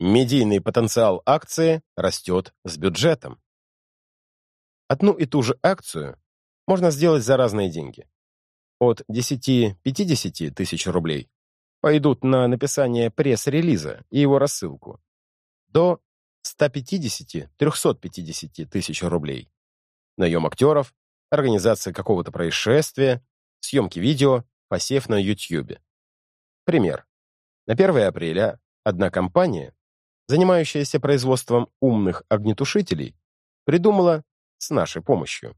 Медийный потенциал акции растет с бюджетом. Одну и ту же акцию можно сделать за разные деньги. От 10-50 тысяч рублей пойдут на написание пресс-релиза и его рассылку, до 150-350 тысяч рублей. Наем актеров, организация какого-то происшествия, съемки видео, посев на YouTube. Пример. На 1 апреля одна компания, занимающаяся производством умных огнетушителей, придумала с нашей помощью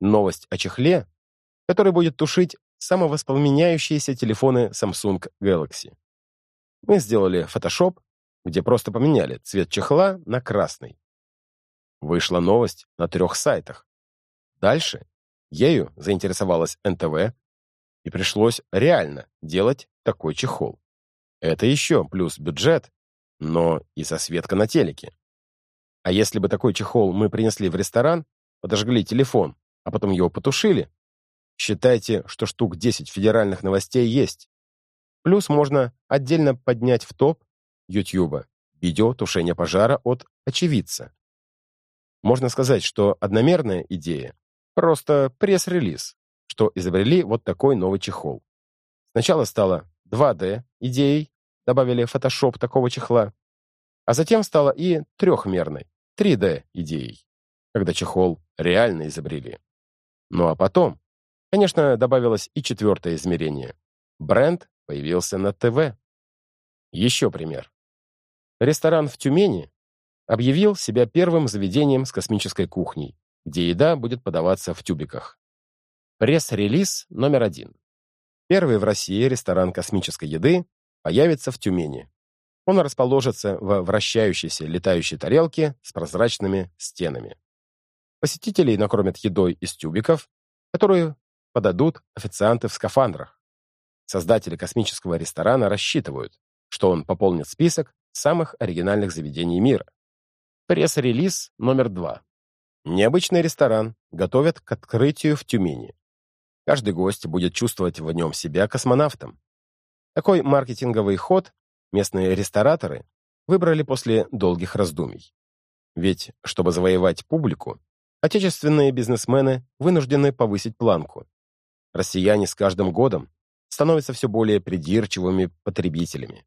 новость о чехле, который будет тушить самовоспламеняющиеся телефоны Samsung Galaxy. Мы сделали Photoshop, где просто поменяли цвет чехла на красный. Вышла новость на трех сайтах. Дальше ею заинтересовалась НТВ, и пришлось реально делать такой чехол. Это еще плюс бюджет, но и засветка на телеке. А если бы такой чехол мы принесли в ресторан, подожгли телефон, а потом его потушили, считайте, что штук 10 федеральных новостей есть. Плюс можно отдельно поднять в топ YouTube видео тушения пожара от очевидца. Можно сказать, что одномерная идея — просто пресс-релиз, что изобрели вот такой новый чехол. Сначала стало 2D идеей, добавили Photoshop такого чехла, а затем стало и трехмерной, 3D идеей, когда чехол реально изобрели. Ну а потом, конечно, добавилось и четвертое измерение. Бренд появился на ТВ. Еще пример. Ресторан в Тюмени объявил себя первым заведением с космической кухней, где еда будет подаваться в тюбиках. Пресс-релиз номер один. Первый в России ресторан космической еды появится в Тюмени. Он расположится в вращающейся летающей тарелке с прозрачными стенами. Посетителей накормят едой из тюбиков, которую подадут официанты в скафандрах. Создатели космического ресторана рассчитывают, что он пополнит список самых оригинальных заведений мира. Пресс-релиз номер два. Необычный ресторан готовят к открытию в Тюмени. Каждый гость будет чувствовать в нем себя космонавтом. Такой маркетинговый ход местные рестораторы выбрали после долгих раздумий. Ведь, чтобы завоевать публику, отечественные бизнесмены вынуждены повысить планку. Россияне с каждым годом становятся все более придирчивыми потребителями.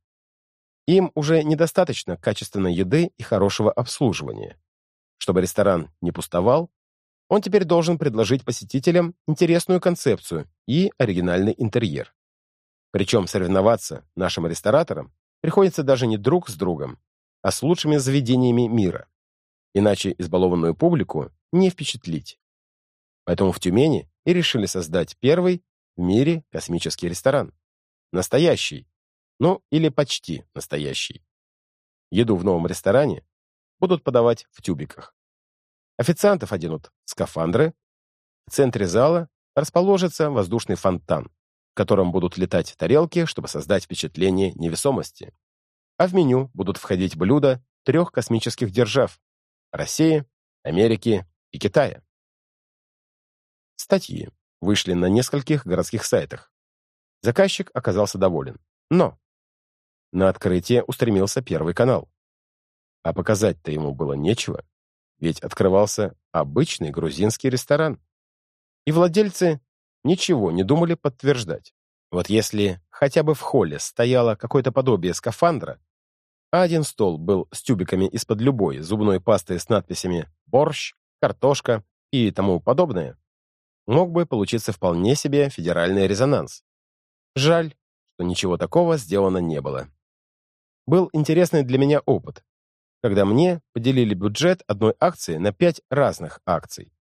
Им уже недостаточно качественной еды и хорошего обслуживания. Чтобы ресторан не пустовал, он теперь должен предложить посетителям интересную концепцию и оригинальный интерьер. Причем соревноваться нашим рестораторам приходится даже не друг с другом, а с лучшими заведениями мира. Иначе избалованную публику не впечатлить. Поэтому в Тюмени и решили создать первый в мире космический ресторан. Настоящий, ну или почти настоящий. Еду в новом ресторане будут подавать в тюбиках. Официантов оденут скафандры. В центре зала расположится воздушный фонтан, котором будут летать тарелки, чтобы создать впечатление невесомости. А в меню будут входить блюда трех космических держав – России, Америки и Китая. Статьи вышли на нескольких городских сайтах. Заказчик оказался доволен. Но на открытие устремился Первый канал. А показать-то ему было нечего ведь открывался обычный грузинский ресторан. И владельцы ничего не думали подтверждать. Вот если хотя бы в холле стояло какое-то подобие скафандра, а один стол был с тюбиками из-под любой зубной пасты с надписями «борщ», «картошка» и тому подобное, мог бы получиться вполне себе федеральный резонанс. Жаль, что ничего такого сделано не было. Был интересный для меня опыт, когда мне поделили бюджет одной акции на пять разных акций.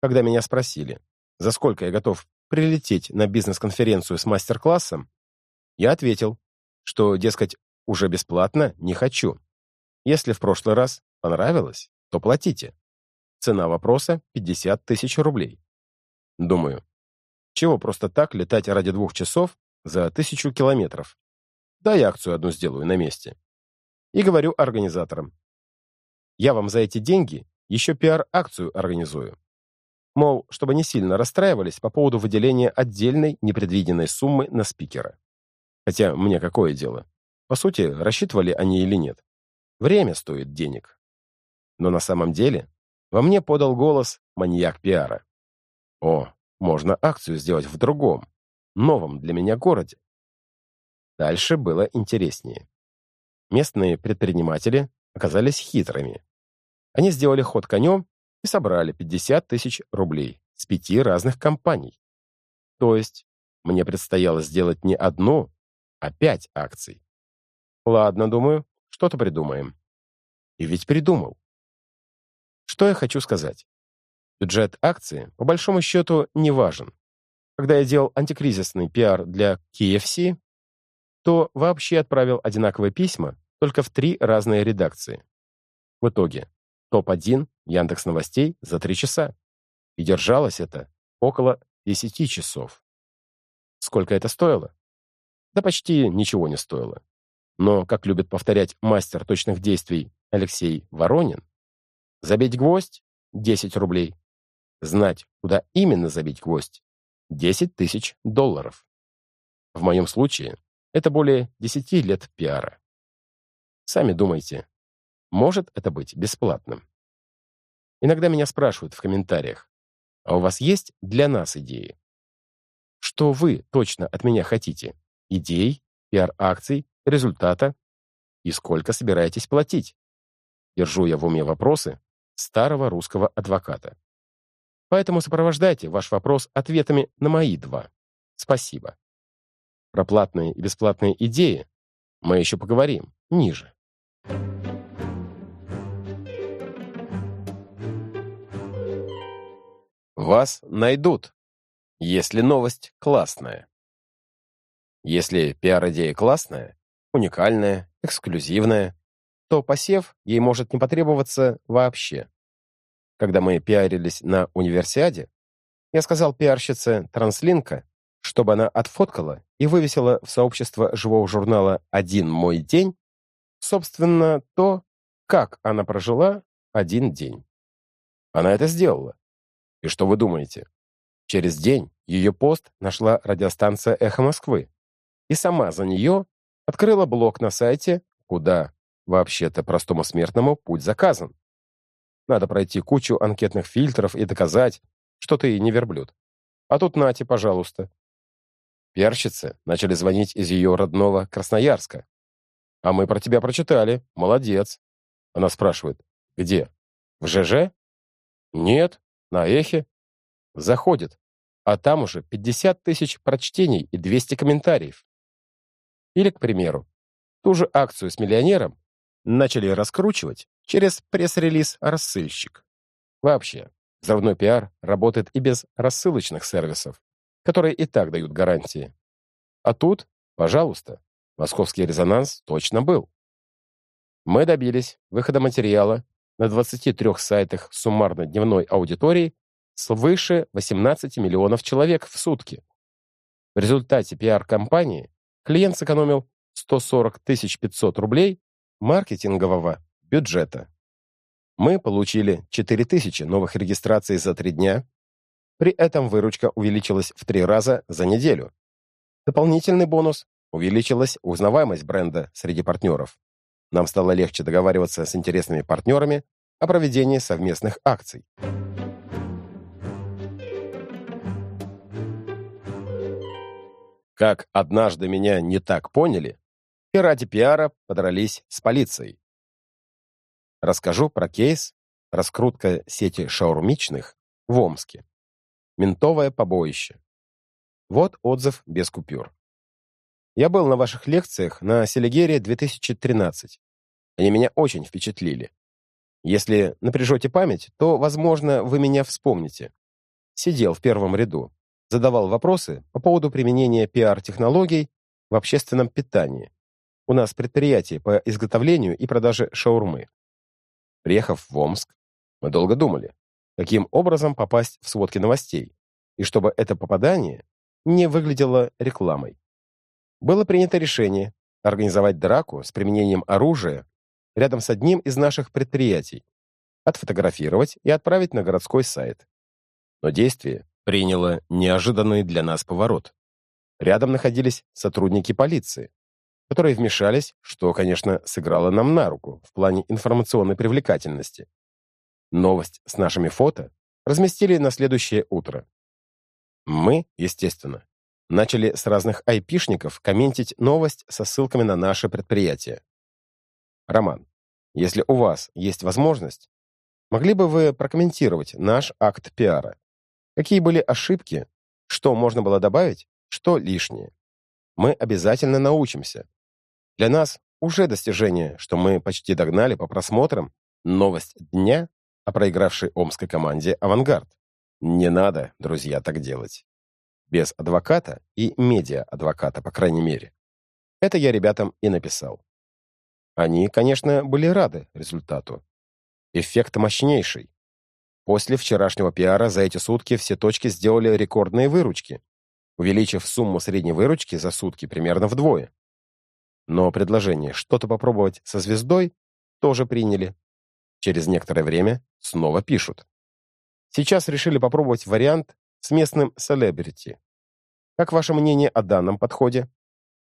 Когда меня спросили, за сколько я готов прилететь на бизнес-конференцию с мастер-классом, я ответил, что, дескать, уже бесплатно не хочу. Если в прошлый раз понравилось, то платите. Цена вопроса — 50 тысяч рублей. Думаю, чего просто так летать ради двух часов за тысячу километров? Да я акцию одну сделаю на месте и говорю организаторам. Я вам за эти деньги еще пиар-акцию организую. Мол, чтобы не сильно расстраивались по поводу выделения отдельной непредвиденной суммы на спикера. Хотя мне какое дело? По сути, рассчитывали они или нет. время стоит денег. Но на самом деле во мне подал голос маньяк пиара. О, можно акцию сделать в другом, новом для меня городе. Дальше было интереснее. Местные предприниматели оказались хитрыми. Они сделали ход конем и собрали 50 тысяч рублей с пяти разных компаний. То есть мне предстояло сделать не одну, а пять акций. Ладно, думаю, что-то придумаем. И ведь придумал. Что я хочу сказать? Бюджет акции, по большому счету, не важен. Когда я делал антикризисный пиар для KFC, то вообще отправил одинаковые письма только в три разные редакции. В итоге топ-1 Яндекс Новостей за три часа. И держалось это около 10 часов. Сколько это стоило? Да почти ничего не стоило. Но, как любит повторять мастер точных действий Алексей Воронин, забить гвоздь — 10 рублей. Знать, куда именно забить гвоздь — 10 тысяч долларов. В моем случае это более 10 лет пиара. Сами думайте, может это быть бесплатным? Иногда меня спрашивают в комментариях, а у вас есть для нас идеи? Что вы точно от меня хотите? Идей, пиар-акций, результата? И сколько собираетесь платить? Держу я в уме вопросы старого русского адвоката. Поэтому сопровождайте ваш вопрос ответами на мои два. Спасибо. Про платные и бесплатные идеи мы еще поговорим ниже. Вас найдут, если новость классная. Если пиар-идея классная, уникальная, эксклюзивная, то посев ей может не потребоваться вообще. Когда мы пиарились на универсиаде, я сказал пиарщице Транслинка, чтобы она отфоткала и вывесила в сообщество живого журнала «Один мой день» собственно то, как она прожила один день. Она это сделала. И что вы думаете? Через день ее пост нашла радиостанция «Эхо Москвы» и сама за нее открыла блог на сайте, куда, вообще-то, простому смертному путь заказан. Надо пройти кучу анкетных фильтров и доказать, что ты не верблюд. А тут нате, пожалуйста. Пиарщицы начали звонить из ее родного Красноярска. «А мы про тебя прочитали. Молодец». Она спрашивает. «Где? В ЖЖ?» «Нет, на Эхе». Заходит. А там уже 50 тысяч прочтений и 200 комментариев. Или, к примеру, ту же акцию с миллионером начали раскручивать через пресс-релиз «Рассыльщик». Вообще, взрывной пиар работает и без рассылочных сервисов которые и так дают гарантии. А тут, пожалуйста, московский резонанс точно был. Мы добились выхода материала на 23 сайтах суммарно дневной аудитории свыше 18 миллионов человек в сутки. В результате пиар-компании клиент сэкономил 140 500 рублей маркетингового бюджета. Мы получили 4000 новых регистраций за три дня при этом выручка увеличилась в три раза за неделю. Дополнительный бонус – увеличилась узнаваемость бренда среди партнеров. Нам стало легче договариваться с интересными партнерами о проведении совместных акций. Как однажды меня не так поняли, и ради пиара подрались с полицией. Расскажу про кейс раскрутка сети шаурмичных в Омске. Ментовое побоище. Вот отзыв без купюр. Я был на ваших лекциях на Селигере 2013. Они меня очень впечатлили. Если напряжете память, то, возможно, вы меня вспомните. Сидел в первом ряду, задавал вопросы по поводу применения пиар-технологий в общественном питании. У нас предприятие по изготовлению и продаже шаурмы. Приехав в Омск, мы долго думали, каким образом попасть в сводки новостей, и чтобы это попадание не выглядело рекламой. Было принято решение организовать драку с применением оружия рядом с одним из наших предприятий, отфотографировать и отправить на городской сайт. Но действие приняло неожиданный для нас поворот. Рядом находились сотрудники полиции, которые вмешались, что, конечно, сыграло нам на руку в плане информационной привлекательности. Новость с нашими фото разместили на следующее утро. Мы, естественно, начали с разных айпишников комментить новость со ссылками на наше предприятие. Роман, если у вас есть возможность, могли бы вы прокомментировать наш акт пиара? Какие были ошибки, что можно было добавить, что лишнее? Мы обязательно научимся. Для нас уже достижение, что мы почти догнали по просмотрам новость дня о проигравшей омской команде «Авангард». Не надо, друзья, так делать. Без адвоката и медиа-адвоката, по крайней мере. Это я ребятам и написал. Они, конечно, были рады результату. Эффект мощнейший. После вчерашнего пиара за эти сутки все точки сделали рекордные выручки, увеличив сумму средней выручки за сутки примерно вдвое. Но предложение что-то попробовать со звездой тоже приняли. Через некоторое время снова пишут. Сейчас решили попробовать вариант с местным селебрити. Как ваше мнение о данном подходе?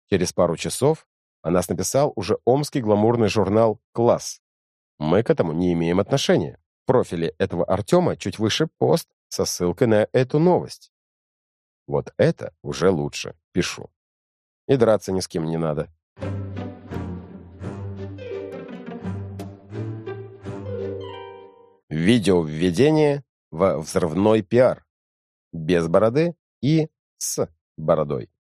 Через пару часов о нас написал уже омский гламурный журнал «Класс». Мы к этому не имеем отношения. В профиле этого Артема чуть выше пост со ссылкой на эту новость. Вот это уже лучше, пишу. И драться ни с кем не надо. Видео введение во взрывной пиар. Без бороды и с бородой.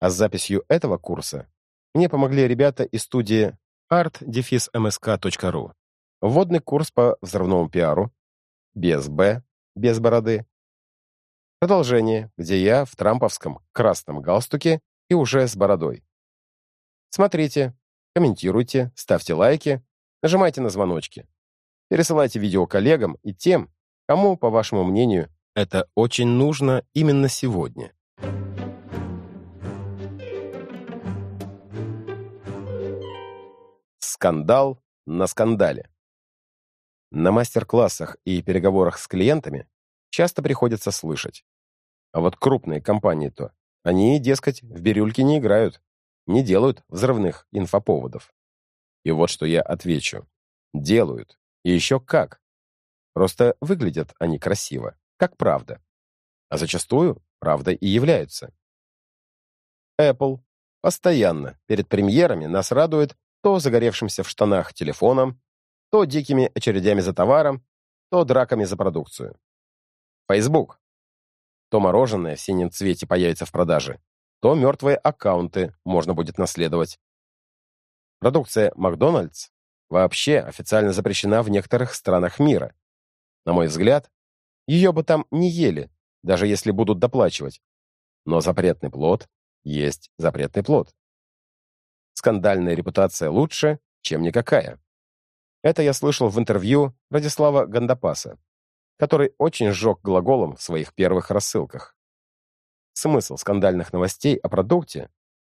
А с записью этого курса мне помогли ребята из студии art-msk.ru. Вводный курс по взрывному пиару. Без Б, без бороды. Продолжение, где я в трамповском красном галстуке и уже с бородой. Смотрите, комментируйте, ставьте лайки, нажимайте на звоночки. Пересылайте видео коллегам и тем, кому, по вашему мнению, это очень нужно именно сегодня. Скандал на скандале. На мастер-классах и переговорах с клиентами часто приходится слышать. А вот крупные компании-то, они, дескать, в бирюльке не играют, не делают взрывных инфоповодов. И вот что я отвечу. Делают. И еще как. Просто выглядят они красиво, как правда. А зачастую правда и являются. Apple постоянно перед премьерами нас радует то загоревшимся в штанах телефоном, то дикими очередями за товаром, то драками за продукцию. Facebook. То мороженое в синем цвете появится в продаже, то мертвые аккаунты можно будет наследовать. Продукция Макдональдс вообще официально запрещена в некоторых странах мира. На мой взгляд, ее бы там не ели, даже если будут доплачивать. Но запретный плод есть запретный плод. Скандальная репутация лучше, чем никакая. Это я слышал в интервью Радислава Гандапаса, который очень сжег глаголом в своих первых рассылках. Смысл скандальных новостей о продукте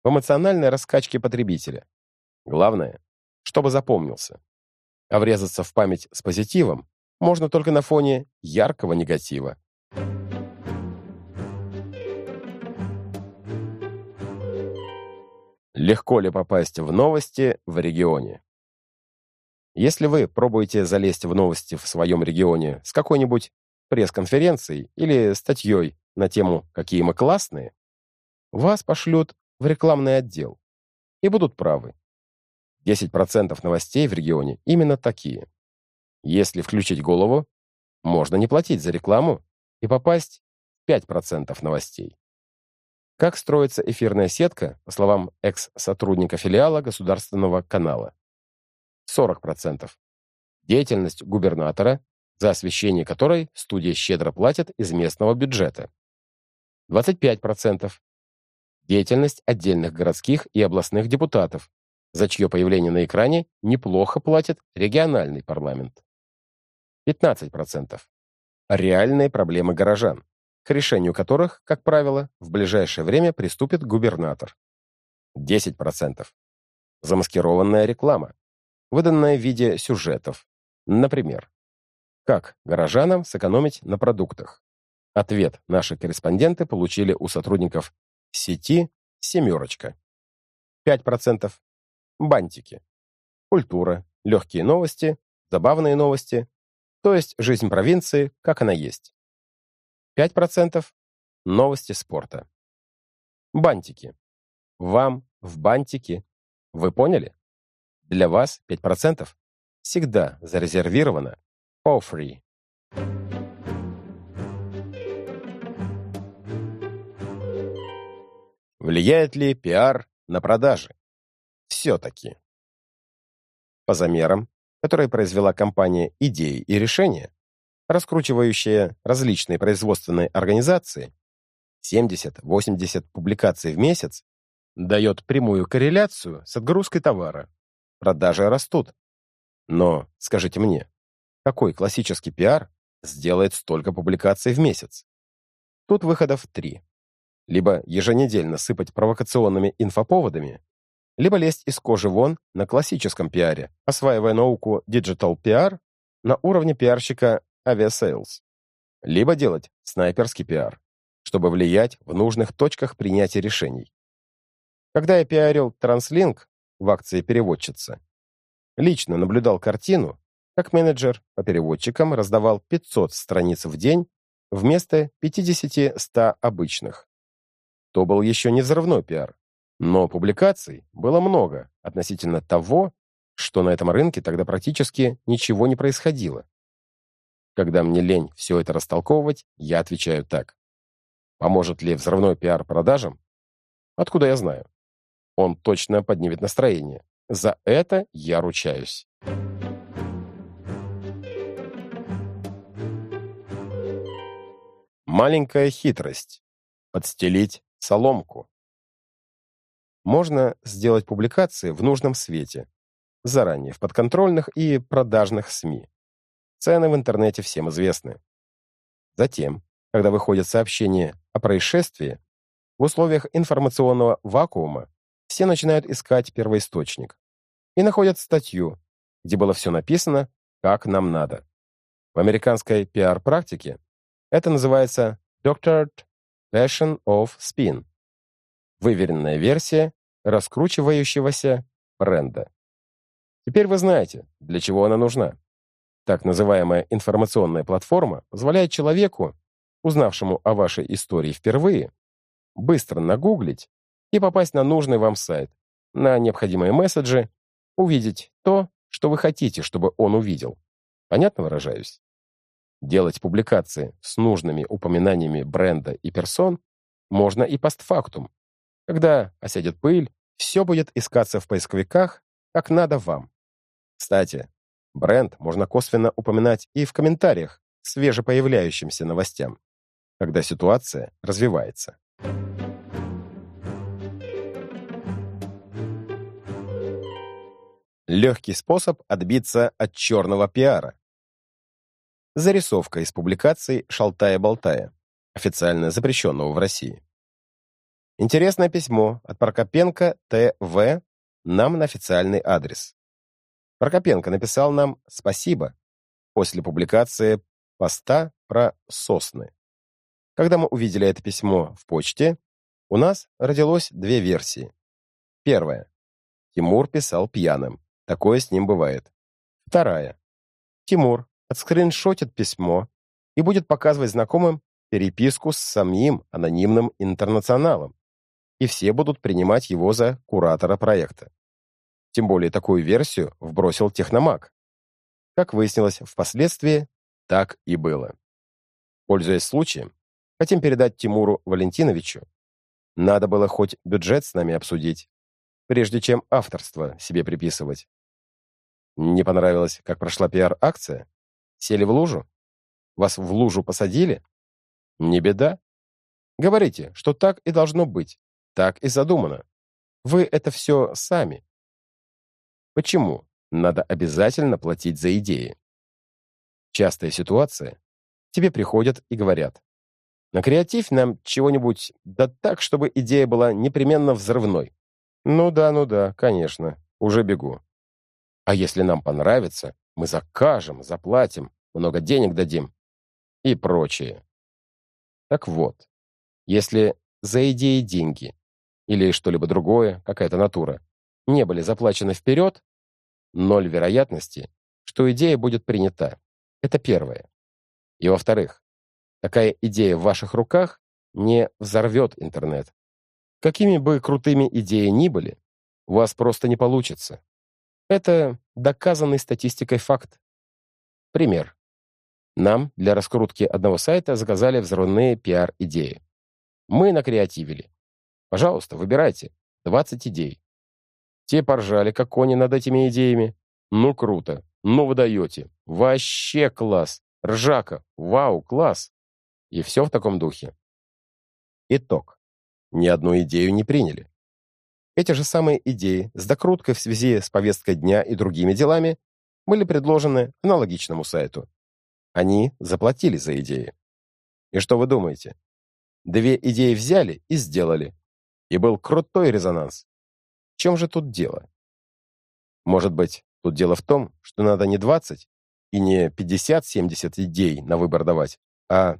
в эмоциональной раскачке потребителя. Главное, чтобы запомнился. А врезаться в память с позитивом можно только на фоне яркого негатива. Легко ли попасть в новости в регионе? Если вы пробуете залезть в новости в своем регионе с какой-нибудь пресс-конференцией или статьей на тему «Какие мы классные», вас пошлют в рекламный отдел и будут правы. 10% новостей в регионе именно такие. Если включить голову, можно не платить за рекламу и попасть в 5% новостей. Как строится эфирная сетка, по словам экс-сотрудника филиала государственного канала? 40%. Деятельность губернатора, за освещение которой студия щедро платит из местного бюджета. 25%. Деятельность отдельных городских и областных депутатов, за чье появление на экране неплохо платит региональный парламент. 15%. Реальные проблемы горожан, к решению которых, как правило, в ближайшее время приступит губернатор. 10%. Замаскированная реклама, выданная в виде сюжетов. Например, как горожанам сэкономить на продуктах? Ответ наши корреспонденты получили у сотрудников сети «Семерочка». 5%. Бантики. Культура, легкие новости, забавные новости, то есть жизнь провинции, как она есть. 5% новости спорта. Бантики. Вам в бантики. Вы поняли? Для вас 5% всегда зарезервировано for free. Влияет ли пиар на продажи? Все-таки. По замерам, которые произвела компания «Идеи и решения», раскручивающая различные производственные организации, 70-80 публикаций в месяц дает прямую корреляцию с отгрузкой товара. Продажи растут. Но, скажите мне, какой классический пиар сделает столько публикаций в месяц? Тут выходов три. Либо еженедельно сыпать провокационными инфоповодами, либо лезть из кожи вон на классическом пиаре, осваивая науку Digital PR на уровне пиарщика Aviasales, либо делать снайперский пиар, чтобы влиять в нужных точках принятия решений. Когда я пиарил TransLink в акции переводчица, лично наблюдал картину, как менеджер по переводчикам раздавал 500 страниц в день вместо 50-100 обычных. То был еще не взрывной пиар, но публикаций было много относительно того, что на этом рынке тогда практически ничего не происходило. Когда мне лень все это растолковывать, я отвечаю так. Поможет ли взрывной пиар продажам? Откуда я знаю? Он точно поднимет настроение. За это я ручаюсь. Маленькая хитрость. Подстелить соломку. Можно сделать публикации в нужном свете, заранее в подконтрольных и продажных СМИ. Цены в интернете всем известны. Затем, когда выходит сообщение о происшествии, в условиях информационного вакуума все начинают искать первоисточник и находят статью, где было все написано, как нам надо. В американской пиар-практике это называется Doctored Version of Spin Выверенная версия раскручивающегося бренда. Теперь вы знаете, для чего она нужна. Так называемая информационная платформа позволяет человеку, узнавшему о вашей истории впервые, быстро нагуглить и попасть на нужный вам сайт, на необходимые месседжи, увидеть то, что вы хотите, чтобы он увидел. Понятно выражаюсь? Делать публикации с нужными упоминаниями бренда и персон можно и постфактум, когда осядет пыль, все будет искаться в поисковиках, как надо вам. Кстати, бренд можно косвенно упоминать и в комментариях к свежепоявляющимся новостям, когда ситуация развивается. Легкий способ отбиться от черного пиара. Зарисовка из публикаций «Шалтая-болтая», официально запрещенного в России. Интересное письмо от Прокопенко Т.В. нам на официальный адрес. Прокопенко написал нам «Спасибо» после публикации поста про сосны. Когда мы увидели это письмо в почте, у нас родилось две версии. Первая. Тимур писал пьяным. Такое с ним бывает. Вторая. Тимур отскриншотит письмо и будет показывать знакомым переписку с самим анонимным интернационалом, и все будут принимать его за куратора проекта. Тем более такую версию вбросил Техномаг. Как выяснилось впоследствии, так и было. Пользуясь случаем, хотим передать Тимуру Валентиновичу, надо было хоть бюджет с нами обсудить, прежде чем авторство себе приписывать. Не понравилось, как прошла пиар-акция? Сели в лужу? Вас в лужу посадили? Не беда. Говорите, что так и должно быть. Так и задумано. Вы это все сами. Почему надо обязательно платить за идеи? Частая ситуация. Тебе приходят и говорят. На креатив нам чего-нибудь, да так, чтобы идея была непременно взрывной. Ну да, ну да, конечно, уже бегу. А если нам понравится, мы закажем, заплатим, много денег дадим и прочее. Так вот, если за идеи деньги или что-либо другое, какая-то натура, не были заплачены вперед, ноль вероятности, что идея будет принята. Это первое. И во-вторых, такая идея в ваших руках не взорвет интернет. Какими бы крутыми идеи ни были, у вас просто не получится. Это доказанный статистикой факт. Пример. Нам для раскрутки одного сайта заказали взрывные пиар-идеи. Мы накреативили. Пожалуйста, выбирайте. 20 идей. Те поржали, как кони над этими идеями. Ну, круто. Ну, вы даете. Вообще класс. Ржака. Вау, класс. И все в таком духе. Итог. Ни одну идею не приняли. Эти же самые идеи с докруткой в связи с повесткой дня и другими делами были предложены аналогичному сайту. Они заплатили за идеи. И что вы думаете? Две идеи взяли и сделали. И был крутой резонанс. Чем же тут дело? Может быть, тут дело в том, что надо не 20 и не 50-70 идей на выбор давать, а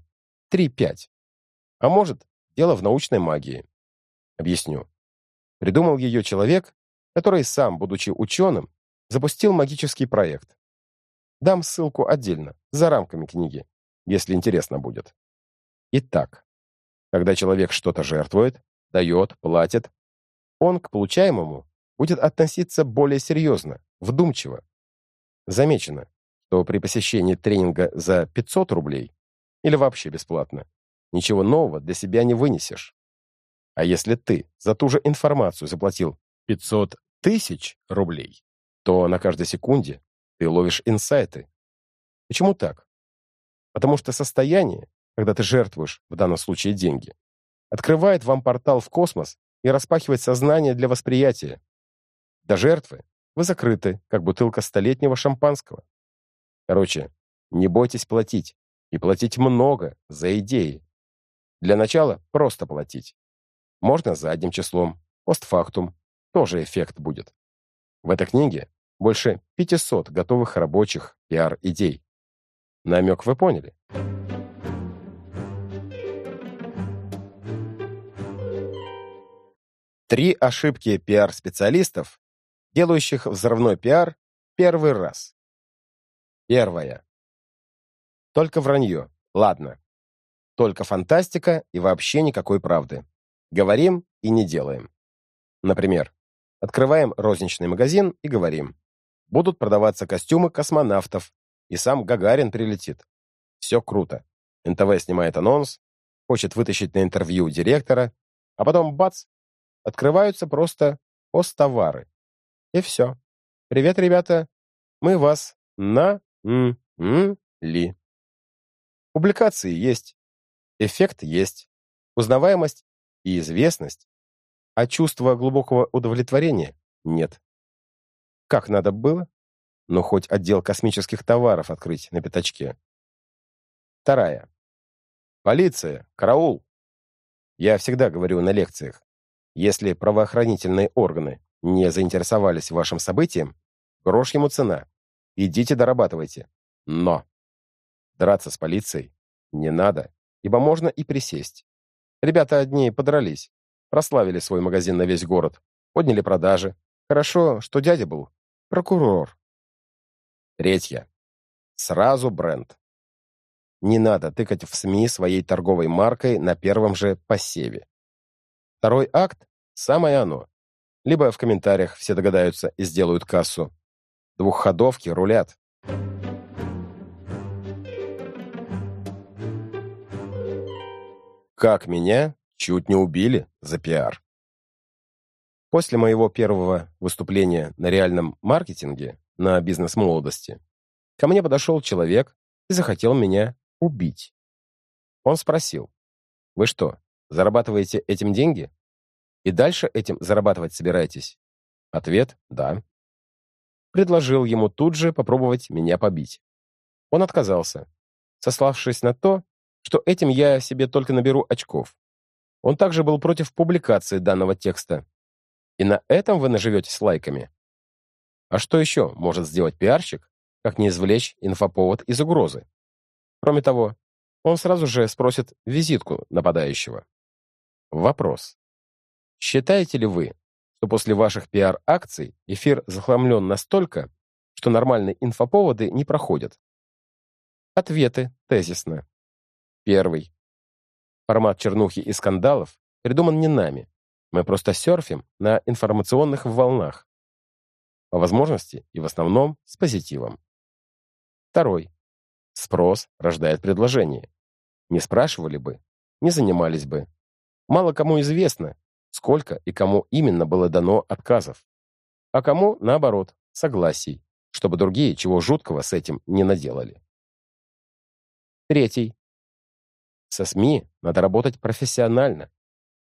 3-5. А может, дело в научной магии. Объясню. Придумал ее человек, который сам, будучи ученым, запустил магический проект. Дам ссылку отдельно, за рамками книги, если интересно будет. Итак, когда человек что-то жертвует, дает, платит, он к получаемому будет относиться более серьезно, вдумчиво. Замечено, что при посещении тренинга за 500 рублей или вообще бесплатно, ничего нового для себя не вынесешь. А если ты за ту же информацию заплатил 500 тысяч рублей, то на каждой секунде ты ловишь инсайты. Почему так? Потому что состояние, когда ты жертвуешь, в данном случае деньги, открывает вам портал в космос и распахивает сознание для восприятия. До жертвы вы закрыты, как бутылка столетнего шампанского. Короче, не бойтесь платить. И платить много за идеи. Для начала просто платить. Можно задним числом, постфактум. Тоже эффект будет. В этой книге больше 500 готовых рабочих пиар-идей. Намек вы поняли? Три ошибки пиар-специалистов, делающих взрывной пиар первый раз. Первое. Только вранье. Ладно. Только фантастика и вообще никакой правды. Говорим и не делаем. Например, открываем розничный магазин и говорим. Будут продаваться костюмы космонавтов, и сам Гагарин прилетит. Все круто. НТВ снимает анонс, хочет вытащить на интервью директора, а потом бац, открываются просто остовары. И все. Привет, ребята. Мы вас на м м ли. Публикации есть, эффект есть, узнаваемость и известность, а чувства глубокого удовлетворения нет. Как надо было? Ну, хоть отдел космических товаров открыть на пятачке. Вторая. Полиция, караул. Я всегда говорю на лекциях, если правоохранительные органы не заинтересовались вашим событием, грош ему цена. Идите дорабатывайте. Но драться с полицией не надо, ибо можно и присесть. Ребята одни подрались, прославили свой магазин на весь город, подняли продажи. Хорошо, что дядя был прокурор. Третье. Сразу бренд. Не надо тыкать в СМИ своей торговой маркой на первом же посеве. Второй акт – самое оно. Либо в комментариях все догадаются и сделают кассу. Двухходовки рулят. Как меня чуть не убили за пиар. После моего первого выступления на реальном маркетинге на бизнес-молодости ко мне подошел человек и захотел меня убить. Он спросил, «Вы что, зарабатываете этим деньги?» И дальше этим зарабатывать собираетесь? Ответ – да. Предложил ему тут же попробовать меня побить. Он отказался, сославшись на то, что этим я себе только наберу очков. Он также был против публикации данного текста. И на этом вы наживетесь лайками. А что еще может сделать пиарщик, как не извлечь инфоповод из угрозы? Кроме того, он сразу же спросит визитку нападающего. Вопрос Считаете ли вы, что после ваших пиар-акций эфир захламлен настолько, что нормальные инфоповоды не проходят? Ответы тезисно. Первый. Формат чернухи и скандалов придуман не нами. Мы просто серфим на информационных волнах. По возможности и в основном с позитивом. Второй. Спрос рождает предложение. Не спрашивали бы, не занимались бы. Мало кому известно, сколько и кому именно было дано отказов. А кому, наоборот, согласий, чтобы другие чего жуткого с этим не наделали. Третий. Со СМИ надо работать профессионально,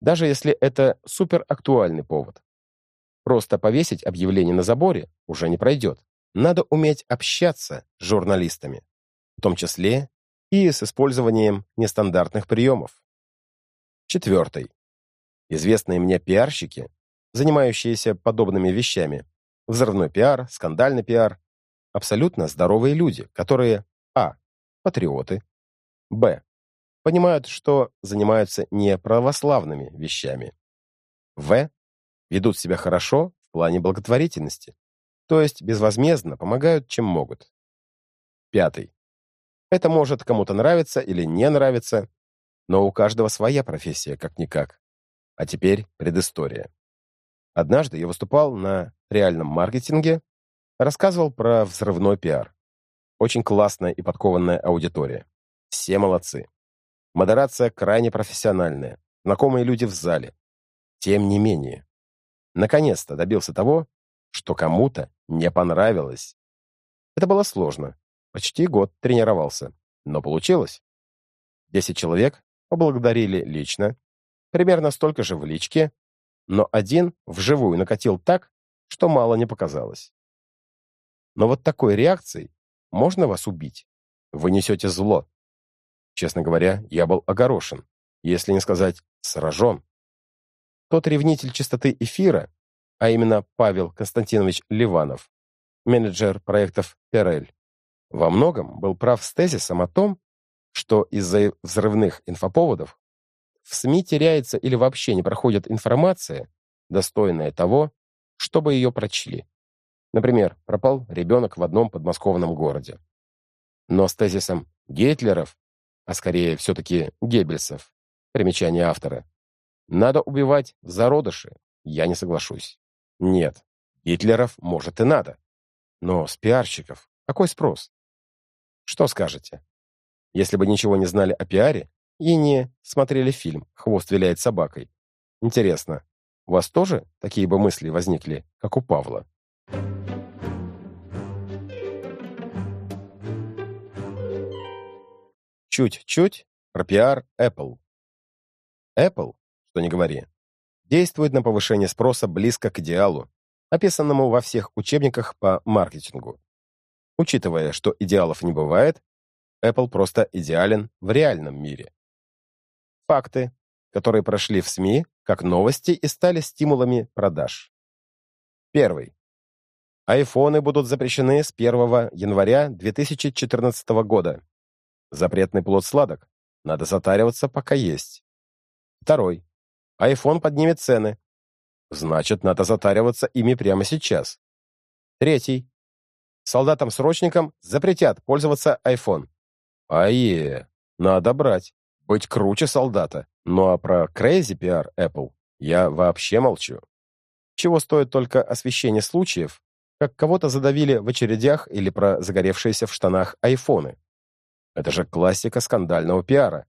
даже если это суперактуальный повод. Просто повесить объявление на заборе уже не пройдет. Надо уметь общаться с журналистами, в том числе и с использованием нестандартных приемов. Четвертый. Известные мне пиарщики, занимающиеся подобными вещами, взрывной пиар, скандальный пиар, абсолютно здоровые люди, которые а. патриоты, б. понимают, что занимаются не православными вещами, в. ведут себя хорошо в плане благотворительности, то есть безвозмездно помогают, чем могут. Пятый. Это может кому-то нравиться или не нравиться, но у каждого своя профессия, как-никак. А теперь предыстория. Однажды я выступал на реальном маркетинге, рассказывал про взрывной пиар. Очень классная и подкованная аудитория. Все молодцы. Модерация крайне профессиональная. Знакомые люди в зале. Тем не менее. Наконец-то добился того, что кому-то не понравилось. Это было сложно. Почти год тренировался. Но получилось. Десять человек поблагодарили лично, примерно столько же в личке, но один вживую накатил так, что мало не показалось. Но вот такой реакцией можно вас убить. Вы несете зло. Честно говоря, я был огорошен, если не сказать сражен. Тот ревнитель чистоты эфира, а именно Павел Константинович Ливанов, менеджер проектов Перель, во многом был прав с тезисом о том, что из-за взрывных инфоповодов в СМИ теряется или вообще не проходит информация, достойная того, чтобы ее прочли. Например, пропал ребенок в одном подмосковном городе. Но с тезисом Гитлеров, а скорее все-таки Геббельсов, примечание автора, надо убивать зародыши, я не соглашусь. Нет, Гитлеров может и надо. Но с пиарщиков какой спрос? Что скажете? Если бы ничего не знали о пиаре, и не смотрели фильм «Хвост виляет собакой». Интересно, у вас тоже такие бы мысли возникли, как у Павла? Чуть-чуть про пиар Apple. Apple, что не говори, действует на повышение спроса близко к идеалу, описанному во всех учебниках по маркетингу. Учитывая, что идеалов не бывает, Apple просто идеален в реальном мире. Факты, которые прошли в СМИ как новости и стали стимулами продаж. Первый. Айфоны будут запрещены с 1 января 2014 года. Запретный плод сладок. Надо затариваться, пока есть. Второй. Айфон поднимет цены. Значит, надо затариваться ими прямо сейчас. Третий. Солдатам-срочникам запретят пользоваться iPhone. Ае, надо брать быть круче солдата. Ну а про crazy PR Apple я вообще молчу. Чего стоит только освещение случаев, как кого-то задавили в очередях или про загоревшиеся в штанах айфоны. Это же классика скандального пиара,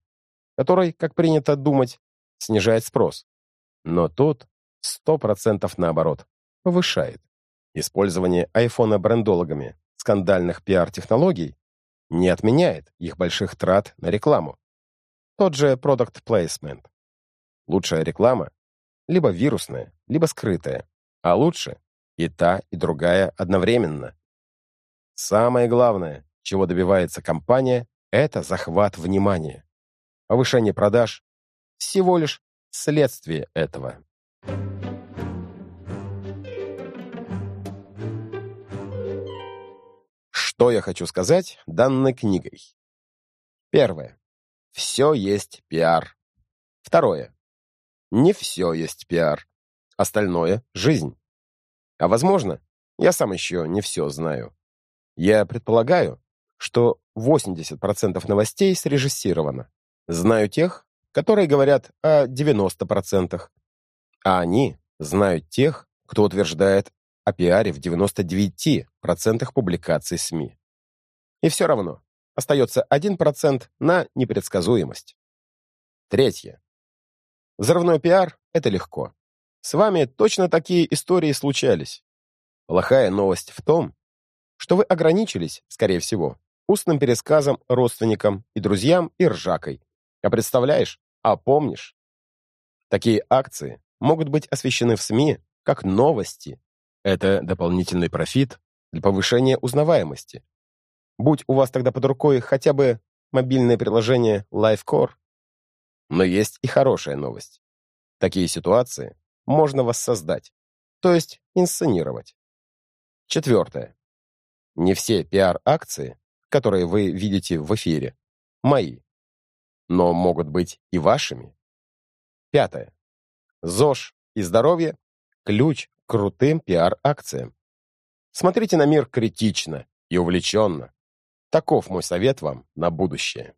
который, как принято думать, снижает спрос. Но тут сто процентов наоборот, повышает. Использование айфона брендологами скандальных пиар-технологий не отменяет их больших трат на рекламу. Тот же product placement. Лучшая реклама либо вирусная, либо скрытая, а лучше и та, и другая одновременно. Самое главное, чего добивается компания, это захват внимания. Повышение продаж – всего лишь следствие этого. Что я хочу сказать данной книгой? Первое. Все есть пиар. Второе. Не все есть пиар. Остальное — жизнь. А возможно, я сам еще не все знаю. Я предполагаю, что 80% новостей срежиссировано. Знаю тех, которые говорят о 90%. А они знают тех, кто утверждает о пиаре в 99% публикаций СМИ. И все равно остается 1% на непредсказуемость. Третье. Взрывной пиар — это легко. С вами точно такие истории случались. Плохая новость в том, что вы ограничились, скорее всего, устным пересказом родственникам и друзьям и ржакой. А представляешь? А помнишь? Такие акции могут быть освещены в СМИ как новости. Это дополнительный профит для повышения узнаваемости. Будь у вас тогда под рукой хотя бы мобильное приложение LiveCore. Но есть и хорошая новость. Такие ситуации можно воссоздать, то есть инсценировать. Четвертое. Не все пиар-акции, которые вы видите в эфире, мои, но могут быть и вашими. Пятое. ЗОЖ и здоровье – ключ крутым пиар-акциям. Смотрите на мир критично и увлеченно. Таков мой совет вам на будущее.